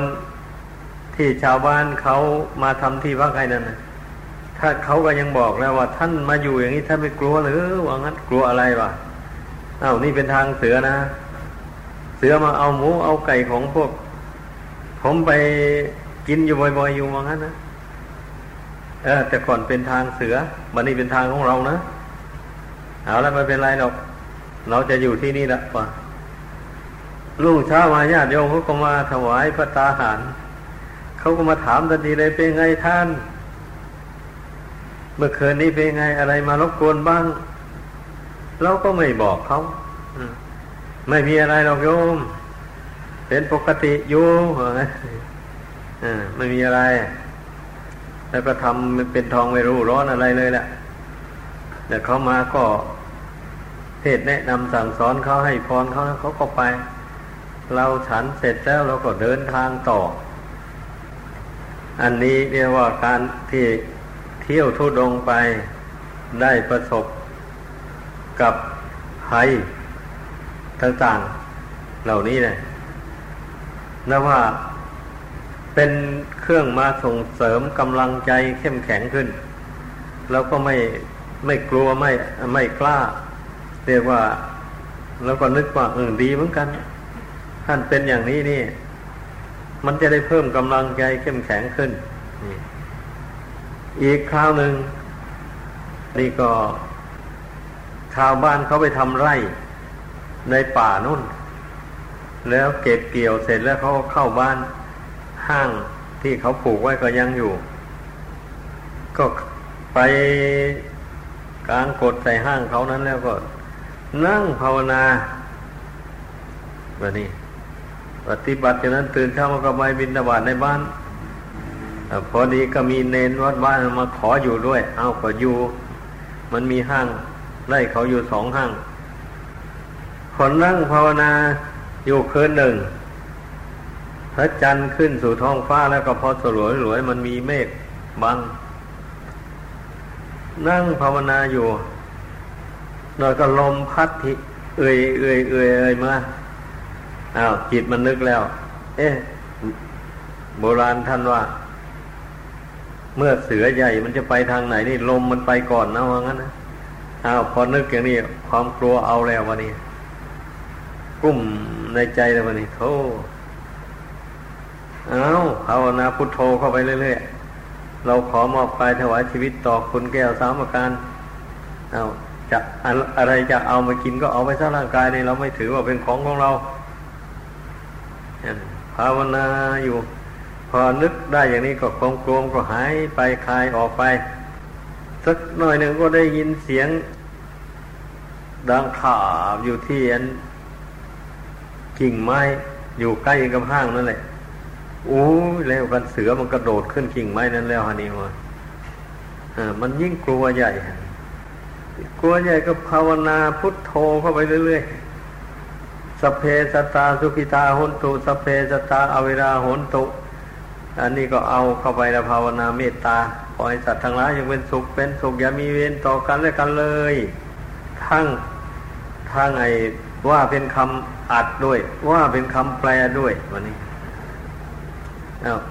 ที่ชาวบ้านเขามาทำที่วัดไอ้นั่นนะถ้าเขาก็ยังบอกแล้วว่าท่านมาอยู่อย่างนี้ท่านไม่กลัวหรือว่างั้นกลัวอะไรวะอ้านี่เป็นทางเสือนะ เสือมาเอาหมูเอาไก่ของพวก ผมไปกินอยู่บ่อยๆอยู่ว่างั้นนะเออแต่ก่อนเป็นทางเสือบันนี้เป็นทางของเรานะเอาแล้วไม่เป็นไรหรอก เราจะอยู่ที่นี่ละป่ะลูกเช้ามาญาติโยมเขาก็มาถวายพระตาหาร เขาก็มาถามทันทีเลยเป็นไงท่าน เมื่อคืนนี้เป็นไงอะไรมารบกวนบ้าง เราก็ไม่บอกเขาไม่มีอะไรหรอกโยม เป็นปกติอยู่ไม่มีอะไร แล้วก็ทำเป็นทองไม่รู้ร้อนอะไรเลยแหละแต่เขามาก็เทศแนะนำสั่งสอนเขาให้พรเขาเขาก็ไป เราฉันเสร็จแล้วเราก็เดินทางต่อ อันนี้เรียกว่าการที่เที่ยวทุดงไปได้ประสบกับภัยต่างๆ เหล่านี้เลยนะว่าเป็นเครื่องมาส่งเสริมกำลังใจเข้มแข็งขึ้น แล้วก็ไม่ไม่กลัวไม่ไม่กล้า เรียกว่า แล้วก็นึกว่าเออดีเหมือนกัน ท่านเป็นอย่างนี้นี่ มันจะได้เพิ่มกำลังใจเข้มแข็งขึ้น อีกคราวหนึ่งนี่ก็ชาวบ้านเขาไปทำไร่ในป่านู่น แล้วเก็บเกี่ยวเสร็จแล้วเขาเข้าบ้านห้างที่เขาปลูกไว้ก็ยังอยู่ ก็ไปกลางกดใส่ห้างเขานั้นแล้วก็ นั่งภาวนาแบบนี้ ปฏิบัติจากนั้นตื่นเช้ามาก็ไปบินตบาตในบ้านพอดีก็มีเนนวัดบ้านมาขออยู่ด้วย เอาก็อยู่ มันมีห้างไล่เขาอยู่สองห้างคนนั่งภาวนาอยู่คืนหนึ่ง พระจันทร์ขึ้นสู่ท้องฟ้าแล้วก็พอสลวยหลวยมันมีเมฆบัง นั่งภาวนาอยู่หน่อยก็ลมพัดที่เอื่อยเอื่อยเอื่อยเอ่ยมา อ้าวจิตมันนึกแล้ว เอ๊ะโบราณท่านว่า เมื่อเสือใหญ่มันจะไปทางไหนนี่ลมมันไปก่อนนะว่างั้นนะอ้าวพอนึกอย่างนี้ความกลัวเอาแล้ววันนี้ กุ้มในใจแล้ววันนี้โธ่เอาภาวนาพุทโธเข้าไปเรื่อยๆเราขอมอบกายถวายชีวิตต่อคุณแก้วสามประการเอาจะอะไรจะเอามากินก็เอาไปซะร่างกายนี่เราไม่ถือว่าเป็นของของเรา ภาวนาอยู่ พอนึกได้อย่างนี้ก็ความกลัวก็หายไปคลายออกไป สักหน่อยหนึ่งก็ได้ยินเสียง ดังขาบอยู่ที่อันกิ่งไม้อยู่ใกล้กับห้างนั่นแหละโอ้ยแล้วกันเสือมันกระโดดขึ้นกิ่งไม้นั้นแล้วฮะนี่วะอ่ามันยิ่งกลัวใหญ่ กลัวใหญ่ก็ภาวนาพุทโธเข้าไปเรื่อยๆ สเพสตาสุขิตาหนตุสเพสตาอเวราหนตุ อันนี้ก็เอาเข้าไปแล้วภาวนาเมตตาขอให้สัตว์ทั้งหลายยังเป็นสุขเป็นสุขอย่ามีเวรต่อกันและกันเลย ทั้งทั้งไอ้ว่าเป็นคำอัดด้วย ว่าเป็นคำแปลด้วยวันนี้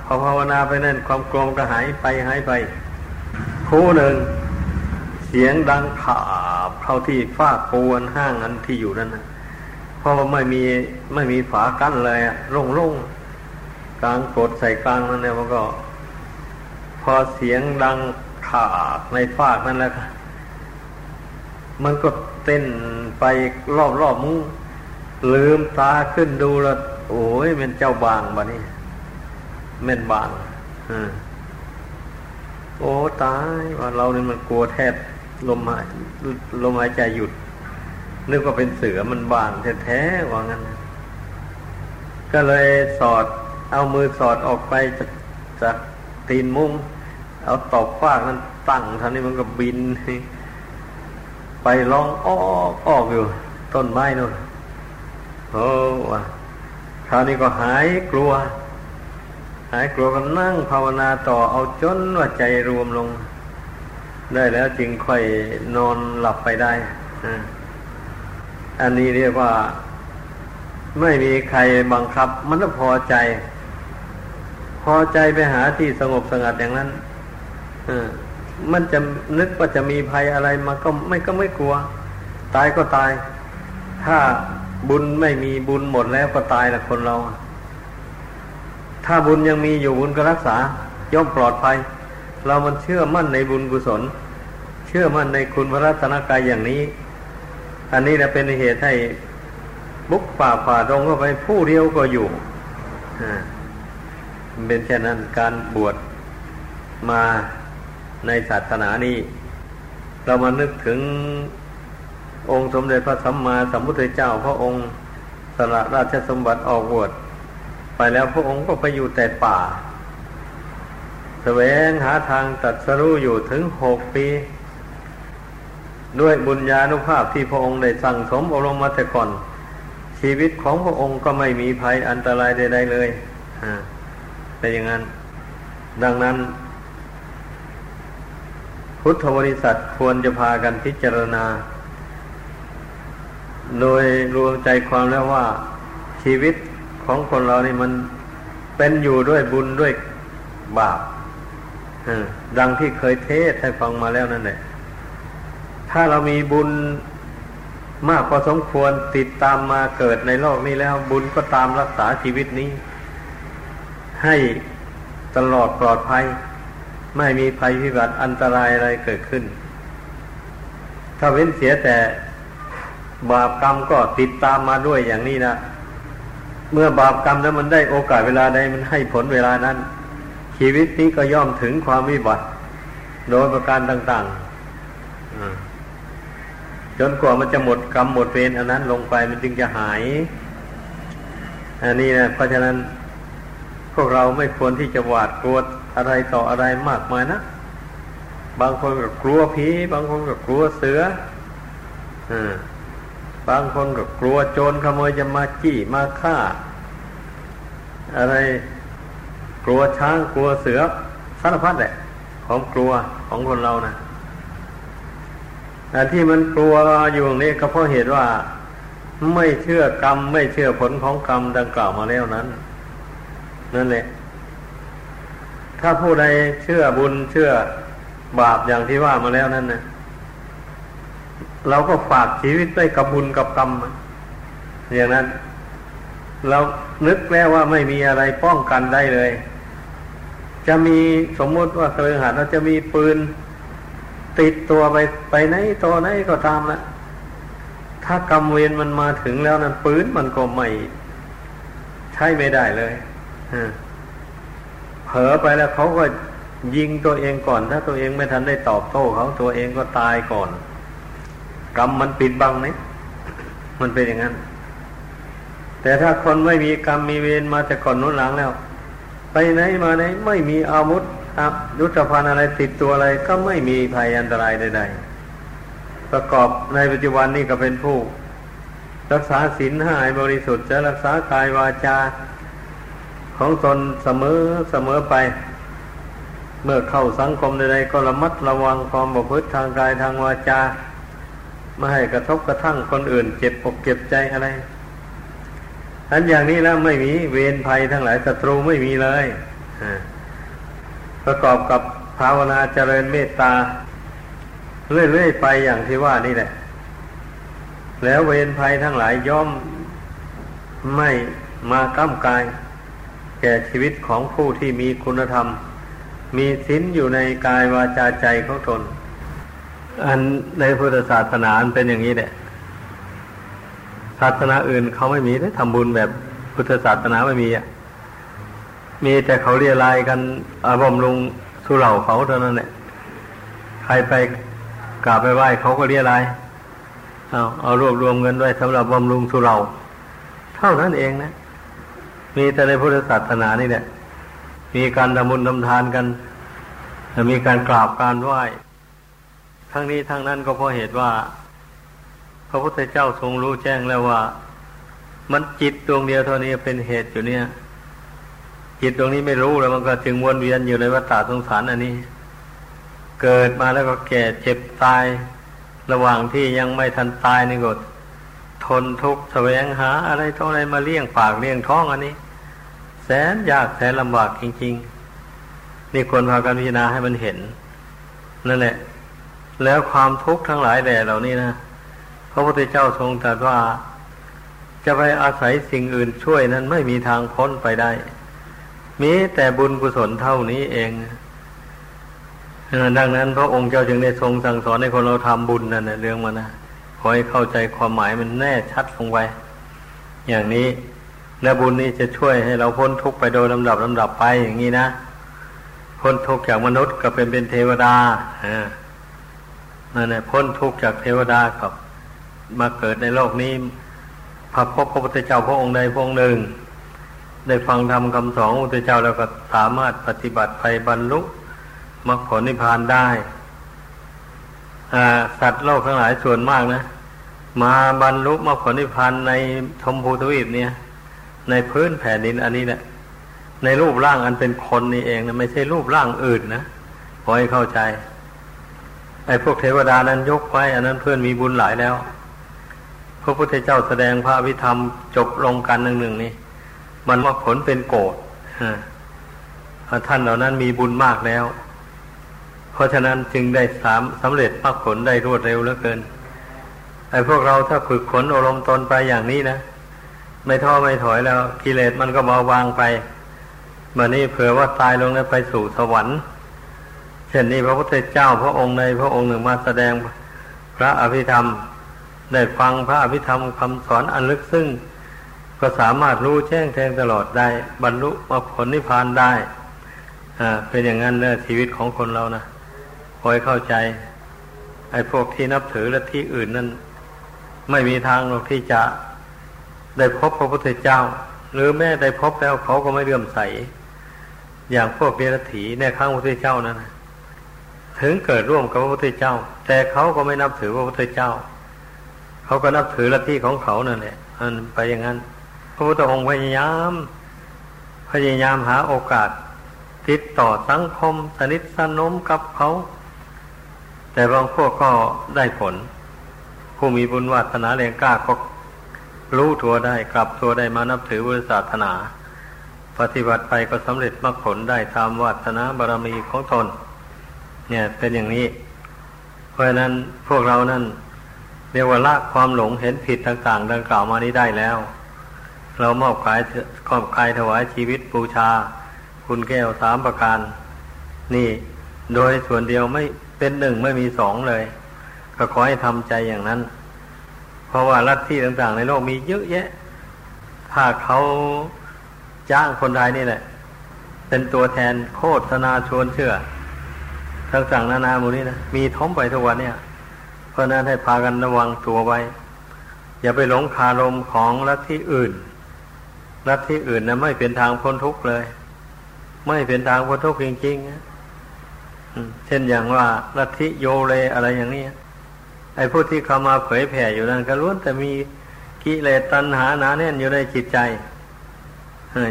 พอภาวนาไปนั่นความกลัวก็หายไปหายไปคู่หนึ่งเสียงดังขาบเข้าที่ฝ้าปูนห้างอันที่อยู่นั่นนะ ราะว่าไม่มีไม่มีฝากั้นเลยอะโล่งกลางกดใส่กลางนั่นเนี่ยมันก็ พอเสียงดังขาบในฟากนั่นแหละมันก็เต้นไปรอบๆมุ้งลืมตาขึ้นดูแล้วโอ้ยเป็นเจ้าบางบะนี่เม่นบางโอ้ตายว่าเรานี่มันกลัวแทบลมหายลมหายใจหยุด นึกว่าเป็นเสือมันบางแท้ๆว่างั้น ก็เลยสอดเอามือสอดออกไปจากจากตีนมุ้งเอาตอกฟากนั้นตั้งท่านี้มันก็บิน ไปลองออกออกอยู่ ต้นไม้นู่นโอ้ว่ะคราวนี้ก็หายกลัว หายกลัวก็นั่งภาวนาต่อเอาจนว่าใจรวมลง ได้แล้วจึงค่อยนอนหลับไปได้อั อันนี้เรียกว่า ไม่มีใครบังคับ มันก็พอใจ พอใจไปหาที่สงบสงัดอย่างนั้นมันจะนึกว่าจะมีภัยอะไรมาก็ไม่ก็ไม่กลัว ตายก็ตาย ถ้าบุญไม่มีบุญหมดแล้วก็ตายละคนเรา ถ้าบุญยังมีอยู่บุญก็รักษา ย่อมปลอดภัย เรามันเชื่อมั่นในบุญกุศล เชื่อมั่นในคุณพระรัตนกายอย่างนี้ อันนี้จะเป็นเหตุให้บุกป่าฝ่าดงเข้าไปผู้เดียวก็อยู่เป็นแค่นั้นการบวชมาในศาสนานี้ เรามานึกถึงองค์สมเด็จพระสัมมาสัมพุทธเจ้า พระองค์สละราชสมบัติออกบวชไปแล้วพระองค์ก็ไปอยู่แต่ป่าแสวงหาทางตัดสรู้อยู่ถึงหกปี ด้วยบุญญาณุภาพที่พระองค์ได้สั่งสมอบรมมาแต่ก่อน ชีวิตของพระองค์ก็ไม่มีภัยอันตรายใดๆเลยแต่อย่างนั้น ดังนั้น พุทธบริษัทควรจะพากันพิจารณา โดยรวมใจความแล้วว่า ชีวิตของคนเรานี่มันเป็นอยู่ด้วยบุญด้วยบาปดังที่เคยเทศให้ฟังมาแล้วนั่นแหละ ถ้าเรามีบุญมากพอสมควรติดตามมาเกิดในโลกนี้แล้ว บุญก็ตามรักษาชีวิตนี้ ให้ตลอดปลอดภัย ไม่มีภัยพิบัติอันตรายอะไรเกิดขึ้น ถ้าเว้นเสียแต่บาปกรรมก็ติดตามมาด้วยอย่างนี้นะเมื่อบาปกรรมแล้วมันได้โอกาสเวลาใดมันให้ผลเวลานั้น ชีวิตนี้ก็ย่อมถึงความวิบัติ โดยประการต่าง ๆ จนกว่ามันจะหมดกรรมหมดเวรอันนั้นลงไปมันจึงจะหาย อันนี้นะเพราะฉะนั้นพวกเราไม่ควรที่จะหวาดกลัวอะไรต่ออะไรมากมายนะบางคนก็กลัวผีบางคนก็กลัวเสืออบางคนก็กลัวโจรขโมยจะมาจี้มาฆ่า อะไรกลัวช้างกลัวเสือสารพัดแหละของกลัวของคนเรานะ แต่ที่มันกลัวอยู่นี้ก็เพราะเหตุว่าไม่เชื่อกรรม ไม่เชื่อผลของกรรมดังกล่าวมาแล้วนั้น นั่นแหละ ถ้าผู้ใดเชื่อบุญเชื่อบาปอย่างที่ว่ามาแล้วนั่นนะเราก็ฝากชีวิตไว้กับบุญกับกรรมอย่างนั้น เรานึกแล้วว่าไม่มีอะไรป้องกันได้เลย จะมีสมมติว่าเคยหัดเราจะมีปืน ติดตัวไปไปไหนตัวไหนก็ตามละถ้ากรรมเวรมันมาถึงแล้วนั้นปืนมันก็ไม่ ใช้ไม่ได้เลยเผลอไปแล้วเขาก็ยิงตัวเองก่อน ถ้าตัวเองไม่ทันได้ตอบโต้เขาตัวเองก็ตายก่อน กรรมมันปิดบังนี่มันเป็นอย่างนั้น แต่ถ้าคนไม่มีกรรมมีเวรมาแต่ก่อนนู้นหลังแล้ว ไปไหนมาไหนไม่มีอาวุธ ยุทธภัณฑ์อะไรติดตัวอะไรก็ไม่มีภัยอันตรายใดๆ ประกอบในปัจจุบันนี้ก็เป็นผู้ รักษาศีลห้าบริสุทธิ์จะรักษากายวาจา ของตนเสมอเสมอไป เมื่อเข้าสังคมใดๆก็ระมัดระวังความบกพร่องทางกายทางวาจาไม่ให้กระทบกระทั่งคนอื่น เจ็บอกเก็บใจอะไรอันอย่างนี้แล้วไม่มีเวรภัยทั้งหลายศัตรูไม่มีเลย ประกอบกับภาวนาเจริญเมตตา เรื่อยๆไปอย่างที่ว่านี่แหละ แล้วเวรภัยทั้งหลายย่อมไม่มาก้ำกาย แก่ชีวิตของผู้ที่มีคุณธรรม มีศีลอยู่ในกายวาจาใจของตน อันในพุทธศาสนาเป็นอย่างนี้แหละศาสนาอื่นเขาไม่มีได้ทำบุญแบบพุทธศาสนาไม่มีอะ มีแต่เขาเรียลายกันอาบมลุงสุเหร่าเขาเท่านั้นแหละใครไปกราบไปไหว้เขาก็เรียลายเอาเอารวบรวมเงินไว้สำหรับบำรุงสุเหร่าเท่านั้นเองนะ มีแต่ในพุทธศาสนานี่แหละมีการทำบุญทำทานกันมีการกราบการไหว้ ทั้งนี้ทั้งนั้นก็เพราะเหตุว่า พระพุทธเจ้าทรงรู้แจ้งแล้วว่า มันจิตดวงเดียวเท่านี้เป็นเหตุอยู่เนี่ย จิตดวงนี้ไม่รู้แล้วมันก็จึงวนเวียนอยู่ในวัฏฏะสงสารอันนี้ เกิดมาแล้วก็แก่เจ็บตาย ระหว่างที่ยังไม่ทันตายนี่ก็ทนทุกข์แสวงหา อะไรเท่าไรมาเลี้ยงปากเลี้ยงท้องอันนี้ แสนยากแสนลำบากจริง ๆ นี่ควรพากันพิจารณาให้มันเห็น นั่นแหละ แล้วความทุกข์ทั้งหลายแด่เหล่านี้นะพระพุทธเจ้าทรงตรัสว่า จะไปอาศัยสิ่งอื่นช่วยนั้นไม่มีทางพ้นไปได้ มีแต่บุญกุศลเท่านี้เองดังนั้นพระองค์เจ้าจึงได้ทรงสั่งสอนให้คนเราทำบุญนั่นแหละเรื่องมันนะขอให้เข้าใจความหมายมันแน่ชัดลงไปอย่างนี้ และบุญนี้จะช่วยให้เราพ้นทุกข์ไปโดยลำดับลำดับไปอย่างนี้นะพ้นทุกข์จากมนุษย์ก็เป็นเป็นเทวดาอ่านั่นแหละพ้นทุกข์จากเทวดากับมาเกิดในโลกนี้พบพระพุทธเจ้าพระองค์ใดพระองค์หนึ่ง ได้ฟังธรรมคำสอนพระพุทธเจ้าแล้วก็สามารถปฏิบัติไปบรรลุมรรคผลนิพพานได้สัตว์โลกทั้งหลายส่วนมากนะ มาบรรลุมรรคผลนิพพานในธมพูทวีปเนี่ย ในพื้นแผ่นดินอันนี้แหละในรูปร่างอันเป็นคนนี่เองนะไม่ใช่รูปร่างอื่นนะขอให้เข้าใจไอ้พวกเทวดานั้นยกไว้ อันนั้นเพื่อนมีบุญหลายแล้ว พระพุทธเจ้าแสดงพระวิธรรมจบลงกันหนึ่งหนึ่งนี่ มันว่าผลเป็นโกรธท่านเหล่านั้นมีบุญมากแล้ว เพราะฉะนั้นจึงได้สามสำเร็จมรรคผลได้รวดเร็วเหลือเกินไอ้พวกเราถ้าฝึกขนอารมณ์ตนไปอย่างนี้นะไม่ท้อไม่ถอยแล้ว กิเลสมันก็เบาบางไปมานี้เผื่อว่าตายลงแล้วไปสู่สวรรค์เช่นนี้พระพุทธเจ้าพระองค์ในพระองค์หนึ่งมาแสดงพระอภิธรรม ได้ฟังพระอภิธรรมคำสอนอันลึกซึ้ง ก็สามารถรู้แจ้งแทงตลอดได้ บรรลุมรรคผลนิพพานได้อ่าเป็นอย่างนั้นเลยชีวิตของคนเรานะคอยเข้าใจ ไอ้พวกที่นับถือและที่อื่นนั้น ไม่มีทางหรอกที่จะได้พบพระพุทธเจ้า หรือแม้ได้พบแล้วเขาก็ไม่เลื่อมใส อย่างพวกเดรัจฉีในข้างพระพุทธเจ้านั้นถึงเกิดร่วมกับพระพุทธเจ้า แต่เขาก็ไม่นับถือพระพุทธเจ้า เขาก็นับถือลัทธิของเขานั่นแหละมันไปอย่างนั้น พระพุทธองค์พยายาม พยายามหาโอกาส ติดต่อสังคมสนิทสนมกับเขา แต่บางพวกก็ได้ผล ผู้มีบุญวาสนาแรงกล้าก็รู้ตัวได้กลับตัวได้มานับถือพุทธศาสนา ปฏิบัติไปก็สำเร็จมรรคผลได้ตามวัฒนาบารมีของตนเนี่ยเป็นอย่างนี้ เพราะฉะนั้นพวกเรานั้นเรียกว่าละความหลงเห็นผิดต่าง ๆ ดังกล่าวมานี้ได้แล้ว เรามอบกายขอบกายถวายชีวิตบูชา คุณแก้วสามประการ นี่โดยส่วนเดียวไม่เป็นหนึ่งไม่มีสองเลย ก็ขอให้ทำใจอย่างนั้น เพราะว่าลัทธิต่างๆ ในโลกมีเยอะแยะ ถ้าเขาจ้างคนไทยนี่แหละ เป็นตัวแทนโคตรนาชวนเชื่อต่างๆนานามูนี้นะมีท้องไปทุกวันเนี่ย เพราะนั้นให้พากันระวังตัวไว้ อย่าไปหลงคารมของลัทธิอื่น ลัทธิอื่นนะไม่เป็นทางพ้นทุกข์เลย ไม่เป็นทางพ้นทุกข์จริงๆนะเช่นอย่างว่าลัทธิโยเลอะไรอย่างนี้ไอ้ผู้ที่เข้ามาเผยแผ่อยู่นั้นก็ล้วนแต่มีกิเลสตัณหาหนาแน่นอยู่ในจิตใจ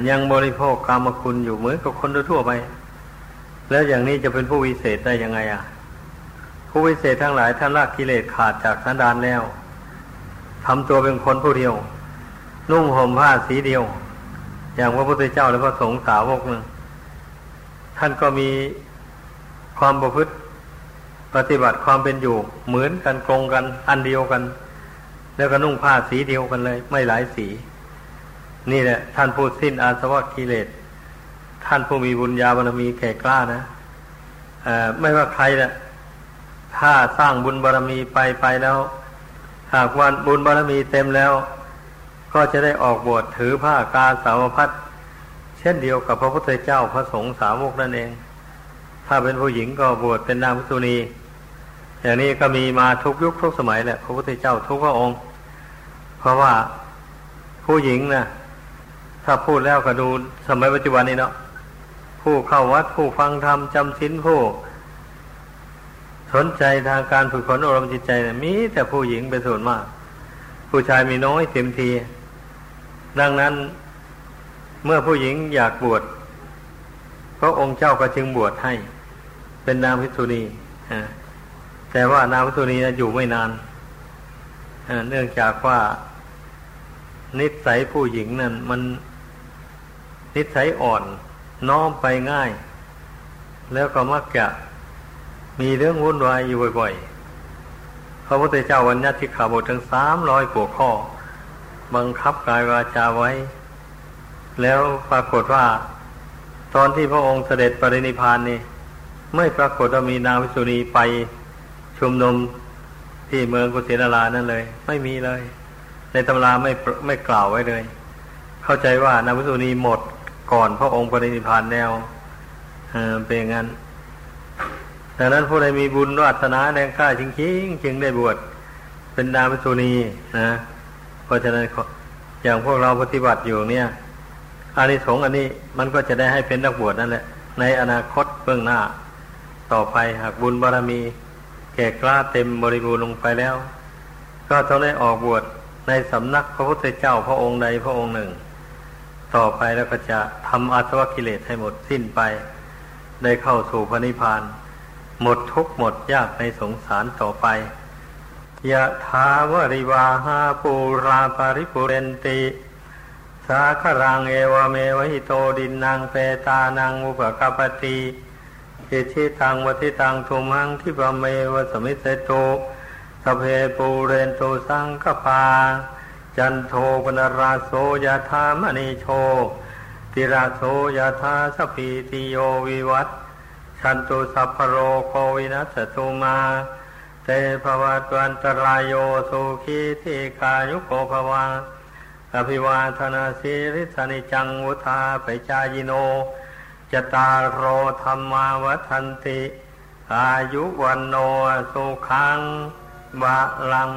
ยังบริโภคกรรมคุณอยู่เหมือนกับคนทั่วไป แล้วอย่างนี้จะเป็นผู้วิเศษได้ยังไงอะ ผู้วิเศษทั้งหลายท่านละกิเลสขาดจากสันดานแล้วทำตัวเป็นคนผู้เดียว นุ่งห่มผ้าสีเดียว อย่างพระพุทธเจ้าและพระสงฆ์สาวกนึงท่านก็มีความประพฤติปฏิบัติความเป็นอยู่ เหมือนกันตรงกัน อันเดียวกัน แล้วก็นุ่งผ้าสีเดียวกันเลย ไม่หลายสี นี่แหละ ท่านผู้สิ้นอาสวะกิเลสท่านผู้มีบุญญาบารมีแก่กล้านะไม่ว่าใครนะถ้าสร้างบุญบารมีไปไปแล้ว หากวันบุญบารมีเต็มแล้ว ก็จะได้ออกบวชถือผ้ากาสาวพัดเช่นเดียวกับพระพุทธเจ้าพระสงฆ์สาวกนั่นเอง ถ้าเป็นผู้หญิงก็บวชเป็นนางพิษุณีอย่างนี้ก็มีมาทุกยุคทุกสมัยแหละพระพุทธเจ้าทุกพระองค์ เพราะว่าผู้หญิงนะถ้าพูดแล้วก็ดูสมัยปัจจุบันนี้เนาะผู้เข้าวัดผู้ฟังธรรมจำศีลผู้สนใจทางการฝึกฝนอารมณ์จิตใจนะมีแต่ผู้หญิงเป็นส่วนมาก ผู้ชายมีน้อยเต็มที ดังนั้นเมื่อผู้หญิงอยากบวชพระองค์เจ้าก็จึงบวชให้ เป็นนางพิษุณีแต่ว่านางพิษุณีอยู่ไม่นานเนื่องจากว่า นิสัยผู้หญิงนั่นมันนิสัยอ่อน น้อมไปง่าย แล้วก็มักจะมีเรื่องวุ่นวายอยู่บ่อยๆพระพุทธเจ้าวันยัติขาบทถึงสามร้อยกว่าข้อ บังคับกายวาจาไว้ แล้วปรากฏว่า ตอนที่พระองค์เสด็จปรินิพานนี่ไม่ปรากฏว่ามีนางวิสุณีไปชุมนุมที่เมืองกุสินารานั่นเลย ไม่มีเลย ในตำราไม่ไม่กล่าวไว้เลย เข้าใจว่านางวิสุณีหมดก่อนพระองค์ปรินิพานแล้วเออเป็นงั้นดังนั้นผู้ใดมีบุญวัฒนาแรงกล้าจริงๆจึงได้บวชเป็นนางวิสุณีนะ เพราะฉะนั้นอย่างพวกเราปฏิบัติอยู่เนี่ยอานิสงส์อันนี้มันก็จะได้ให้เป็นนักบวชนั่นแหละ ในอนาคตเบื้องหน้า ต่อไปหากบุญบารรมี แก่กล้าเต็มบริบูรณ์ลงไปแล้ว ก็ต้องได้ออกบวชในสำนักพระพุทธเจ้าพระองค์ใดพระองค์หนึ่ง ต่อไปแล้วก็จะทำอาสวะกิเลสให้หมดสิ้นไป ได้เข้าสู่พระนิพพาน หมดทุกหมดยากในสงสารต่อไป ยะถาวริวาหาปูราปาริปุเรนติ สาครังเอวเมวหิโตดินนางเปตานังอุปกปติอิชิตังวทิตังทุมังทิปเมวสมิเสโตสเพปูเรนโตสังกปาจันโทปนราโสยธามณีโชติราโสยธาสพีติโยวิวัตชันตุสัพพโรโควินัสตุมา เตภวัตวันตรายโยสุขีทิกายุโกภวาอภิวาทนาสิริสนิจังวุธาไปจายโน จตารโรธรรมาวัันติ อายุวันโนสุขังบาลัง